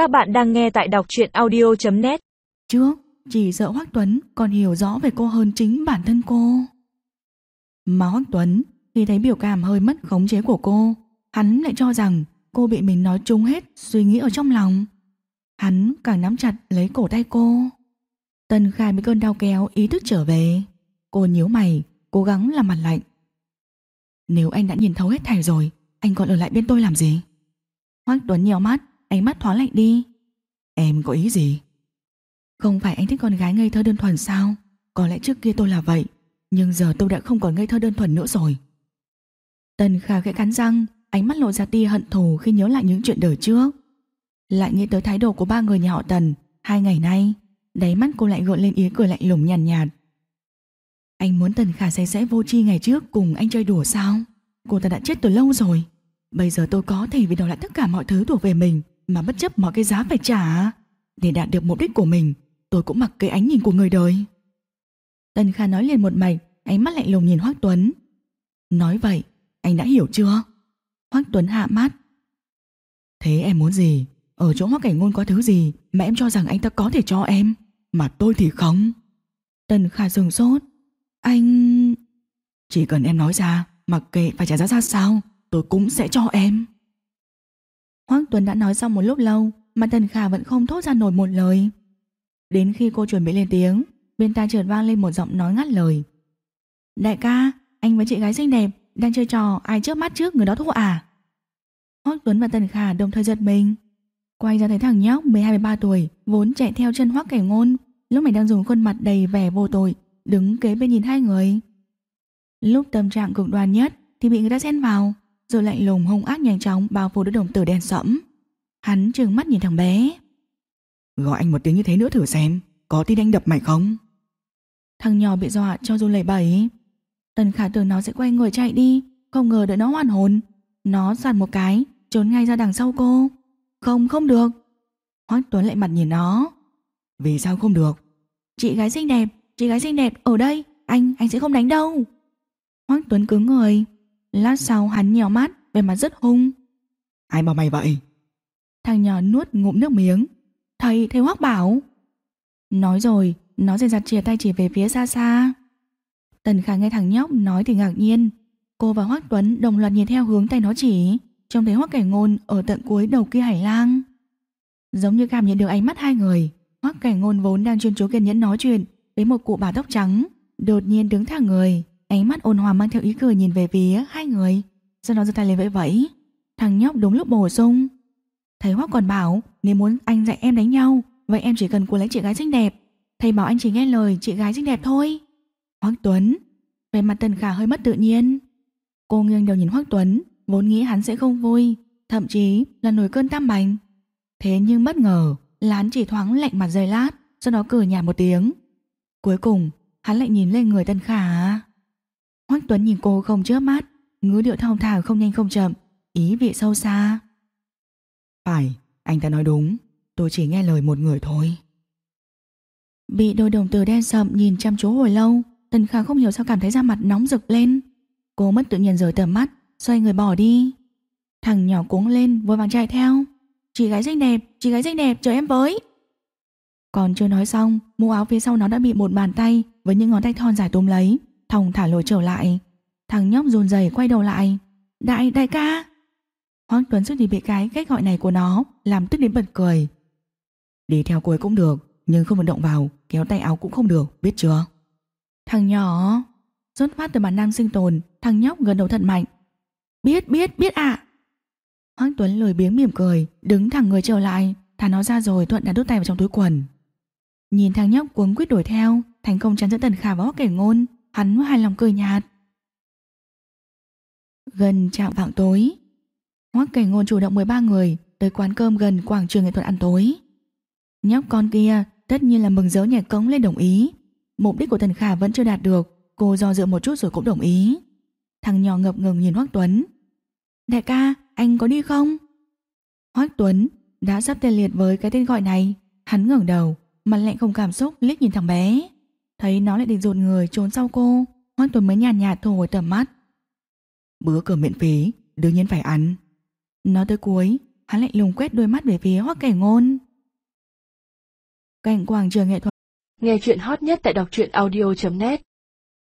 Các bạn đang nghe tại đọc truyện audio.net Trước, chỉ sợ Hoác Tuấn còn hiểu rõ về cô hơn chính bản thân cô. Mà Hoác Tuấn, khi thấy biểu cảm hơi mất khống chế của cô, hắn lại cho rằng cô bị mình nói trúng hết suy nghĩ ở trong lòng. Hắn càng nắm chặt lấy cổ tay cô. Tần Khai bị cơn đau kéo ý thức trở về. Cô nhíu mày, cố gắng làm mặt lạnh. Nếu anh đã nhìn thấu hết thảy rồi, anh còn ở lại bên tôi làm gì? Hoác Tuấn nhiều mắt, ánh mắt thoáng lạnh đi. Em có ý gì? Không phải anh thích con gái ngây thơ đơn thuần sao? Có lẽ trước kia tôi là vậy, nhưng giờ tôi đã không còn ngây thơ đơn thuần nữa rồi. Tần Khả khẽ cắn răng, ánh mắt lộ ra tia hận thù khi nhớ lại những chuyện đời trước. Lại nghĩ tới thái độ của ba người nhà họ Tần hai ngày nay, đáy mắt cô lại gợn lên ý cười lạnh lùng nhàn nhạt, nhạt. Anh muốn Tần Khả say sẽ vô chi ngày trước cùng anh chơi đùa sao? Cô ta đã chết từ lâu rồi. Bây giờ tôi có thể vì đòi lại tất cả mọi thứ thuộc về mình mà bất chấp mọi cái giá phải trả. Để đạt được mục đích của mình, tôi cũng mặc cái ánh nhìn của người đời. Tần Kha nói liền một mạch, ánh mắt lạnh lùng nhìn Hoác Tuấn. Nói vậy, anh đã hiểu chưa? Hoác Tuấn hạ mắt. Thế em muốn gì? Ở chỗ Hoác Cảnh Ngôn có thứ gì mà em cho rằng anh ta có thể cho em, mà tôi thì không. Tần Kha dừng sốt. Anh... Chỉ cần em nói ra, mặc kệ phải trả giá ra sao, tôi cũng sẽ cho em. Hoác Tuấn đã nói xong một lúc lâu mà Tần Khả vẫn không thốt ra nổi một lời. Đến khi cô chuẩn bị lên tiếng, bên tai chợt vang lên một giọng nói ngắt lời. Đại ca, anh với chị gái xinh đẹp đang chơi trò ai trước mắt trước người đó thua à? Hoác Tuấn và Tần Khả đồng thời giật mình. Quay ra thấy thằng nhóc 12-13 tuổi vốn chạy theo chân Hoác Kẻ Ngôn lúc này đang dùng khuôn mặt đầy vẻ vô tội đứng kế bên nhìn hai người. Lúc tâm trạng cực đoan nhất thì bị người ta xen vào rồi lạnh lùng hung ác nhanh chóng bao phủ đứa đồng tử đen sẫm. Hắn trừng mắt nhìn thằng bé. Gọi anh một tiếng như thế nữa thử xem, có tin anh đập mày không? Thằng nhỏ bị dọa cho dù lầy bẩy. Tần khả tưởng nó sẽ quay người chạy đi, không ngờ đợi nó hoàn hồn. Nó giặt một cái, trốn ngay ra đằng sau cô. Không, không được. Hoác Tuấn lại mặt nhìn nó. Vì sao không được? Chị gái xinh đẹp, chị gái xinh đẹp, ở đây, anh, anh sẽ không đánh đâu. Hoác Tuấn cứng người, Lát sau hắn nhèo mắt Về mặt rất hung. Ai bảo mày vậy? Thằng nhỏ nuốt ngụm nước miếng. Thầy, thầy Hoác bảo. Nói rồi, nó dần dặt chìa tay chỉ về phía xa xa. Tần Khả nghe thằng nhóc nói thì ngạc nhiên. Cô và Hoác Tuấn đồng loạt nhìn theo hướng tay nó chỉ Trông thấy Hoác Cảnh Ngôn ở tận cuối đầu kia hải lang. Giống như cảm nhận được ánh mắt hai người Hoác Cảnh Ngôn vốn đang chuyên chú kiên nhẫn nói chuyện Với một cụ bà tóc trắng Đột nhiên đứng thẳng người Ánh mắt ôn hòa mang theo ý cười nhìn về phía hai người. Sau đó giơ tay lên vẫy vẫy. Thằng nhóc đúng lúc bổ sung. Thầy hoắc còn bảo, Nếu muốn anh dạy em đánh nhau, Vậy em chỉ cần cố lấy chị gái xinh đẹp. Thầy bảo anh chỉ nghe lời chị gái xinh đẹp thôi. Hoắc Tuấn Về mặt Tần Khả hơi mất tự nhiên. Cô nghiêng đầu nhìn hoắc Tuấn, Vốn nghĩ hắn sẽ không vui, Thậm chí là nổi cơn tam bành. Thế nhưng bất ngờ là hắn chỉ thoáng lạnh mặt giây lát, Sau đó cười nhạt một tiếng. Cuối cùng, hắn lại nhìn lên người Tần Khả. Hoắc Tuấn nhìn cô không chớp mắt, ngữ điệu thong thả không nhanh không chậm, ý vị sâu xa. Phải, anh ta nói đúng, tôi chỉ nghe lời một người thôi. Bị đôi đồng tử đen sậm nhìn chăm chú hồi lâu, Tần Khả không hiểu sao cảm thấy da mặt nóng rực lên. Cô mất tự nhiên rời tầm mắt, xoay người bỏ đi. Thằng nhỏ cuống lên, vội vàng chạy theo. Chị gái xinh đẹp, chị gái xinh đẹp, chờ em với. Còn chưa nói xong, mũ áo phía sau nó đã bị một bàn tay với những ngón tay thon dài túm lấy, Thong thả lội trở lại. Thằng nhóc run rẩy quay đầu lại. Đại đại ca! Hoang Tuấn suýt thì bị cái cách gọi này của nó, Làm tức đến bật cười. Đi theo cô ấy cũng được, Nhưng không được động vào, Kéo tay áo cũng không được, Biết chưa? Thằng nhỏ! Xuất phát từ bản năng sinh tồn, Thằng nhóc gần đầu thật mạnh. Biết biết biết ạ! À. Hoang Tuấn lười biếng mỉm cười, Đứng thẳng người trở lại, Thả nó ra rồi Thuận đã đút tay vào trong túi quần. Nhìn thằng nhóc cuống quyết đuổi theo, Thành công chắn dẫn tần khả võ kẻ ngôn. Hắn hài lòng cười nhạt. Gần trạng vạng tối Hoắc cảnh ngôn chủ động 13 người Tới quán cơm gần quảng trường nghệ thuật ăn tối. Nhóc con kia Tất nhiên là mừng rỡ nhảy cống lên đồng ý. Mục đích của Tần Khả vẫn chưa đạt được Cô do dự một chút rồi cũng đồng ý. Thằng nhỏ ngập ngừng nhìn Hoắc Tuấn. Đại ca, anh có đi không? Hoắc Tuấn đã sắp tê liệt với cái tên gọi này. Hắn ngẩng đầu Mặt lạnh không cảm xúc liếc nhìn thằng bé. Thấy nó lại định dồn người trốn sau cô Hoang Tuấn mới nhàn nhạt, nhạt thu hồi tầm mắt. Bữa cơm miễn phí Đương nhiên phải ăn. Nói tới cuối Hắn lạnh lùng quét đôi mắt về phía Hoắc Cảnh Ngôn. Cạnh quảng trường nghệ thuật. Nghe chuyện hot nhất tại đọc truyện audio.net